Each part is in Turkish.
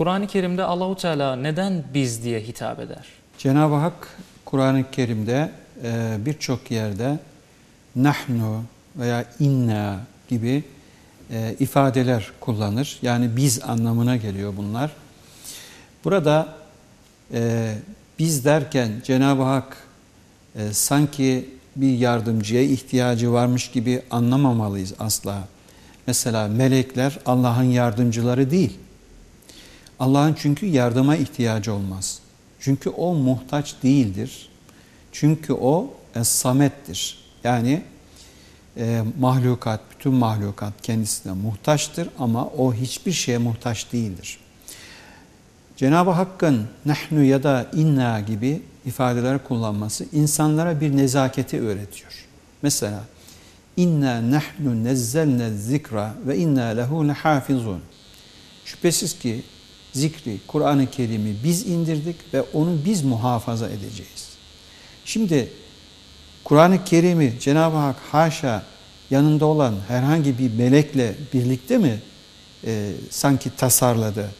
Kur'an-ı Kerim'de Allahu Teala neden biz diye hitap eder? Cenab-ı Hak Kur'an-ı Kerim'de e, birçok yerde nahnu veya inna gibi e, ifadeler kullanır. Yani biz anlamına geliyor bunlar. Burada e, biz derken Cenab-ı Hak sanki bir yardımcıya ihtiyacı varmış gibi anlamamalıyız asla. Mesela melekler Allah'ın yardımcıları değil. Allah'ın çünkü yardıma ihtiyacı olmaz. Çünkü o muhtaç değildir. Çünkü o es-samettir. Yani e, mahlukat, bütün mahlukat kendisine muhtaçtır ama o hiçbir şeye muhtaç değildir. Cenab-ı Hakk'ın nahnu ya da inna gibi ifadeler kullanması insanlara bir nezaketi öğretiyor. Mesela inna nahnu nezzelne zikra ve inna lehu lehafizun. Şüphesiz ki zikri, Kur'an-ı Kerim'i biz indirdik ve onu biz muhafaza edeceğiz. Şimdi Kur'an-ı Kerim'i Cenab-ı Hak haşa yanında olan herhangi bir melekle birlikte mi e, sanki tasarladı?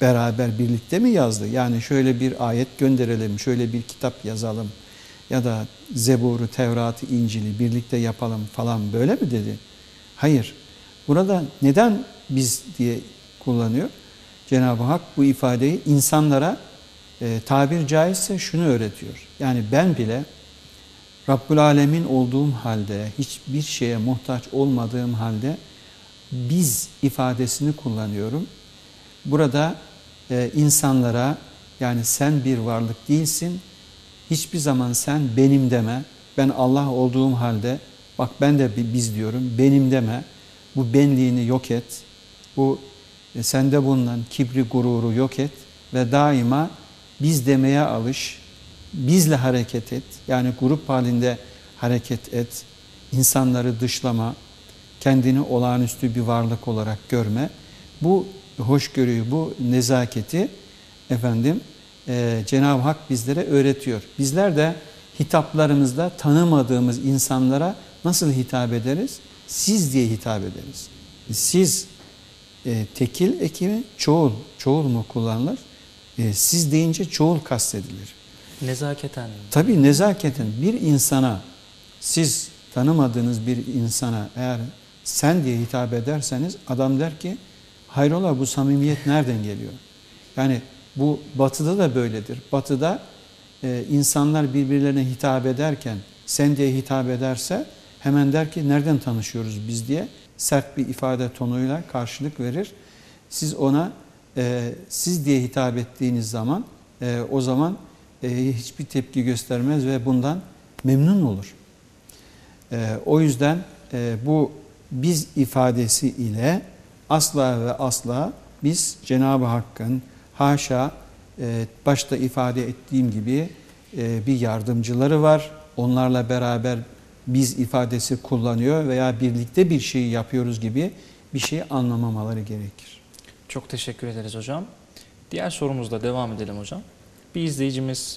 Beraber birlikte mi yazdı? Yani şöyle bir ayet gönderelim, şöyle bir kitap yazalım ya da Zebur'u, Tevrat'ı, İncil'i birlikte yapalım falan böyle mi dedi? Hayır. Burada neden biz diye kullanıyor? Cenab-ı Hak bu ifadeyi insanlara e, tabir caizse şunu öğretiyor. Yani ben bile Rabbül Alemin olduğum halde, hiçbir şeye muhtaç olmadığım halde biz ifadesini kullanıyorum. Burada e, insanlara yani sen bir varlık değilsin, hiçbir zaman sen benim deme, ben Allah olduğum halde bak ben de biz diyorum benim deme, bu benliğini yok et, bu e, sende bulunan kibri gururu yok et ve daima biz demeye alış, bizle hareket et. Yani grup halinde hareket et. İnsanları dışlama, kendini olağanüstü bir varlık olarak görme. Bu hoşgörüyü, bu nezaketi efendim e, Cenab-ı Hak bizlere öğretiyor. Bizler de hitaplarımızda tanımadığımız insanlara nasıl hitap ederiz? Siz diye hitap ederiz. Siz e, tekil ekimi çoğul, çoğul mu kullanılır? E, siz deyince çoğul kastedilir. Nezaketen. Tabii nezaketen bir insana siz tanımadığınız bir insana eğer sen diye hitap ederseniz adam der ki hayrola bu samimiyet nereden geliyor? Yani bu batıda da böyledir. Batıda e, insanlar birbirlerine hitap ederken sen diye hitap ederse hemen der ki nereden tanışıyoruz biz diye sert bir ifade tonuyla karşılık verir. Siz ona e, siz diye hitap ettiğiniz zaman e, o zaman e, hiçbir tepki göstermez ve bundan memnun olur. E, o yüzden e, bu biz ifadesi ile asla ve asla biz Cenab-ı Hakk'ın haşa e, başta ifade ettiğim gibi e, bir yardımcıları var. Onlarla beraber biz ifadesi kullanıyor veya birlikte bir şey yapıyoruz gibi bir şey anlamamaları gerekir. Çok teşekkür ederiz hocam. Diğer sorumuzla devam edelim hocam. Bir izleyicimiz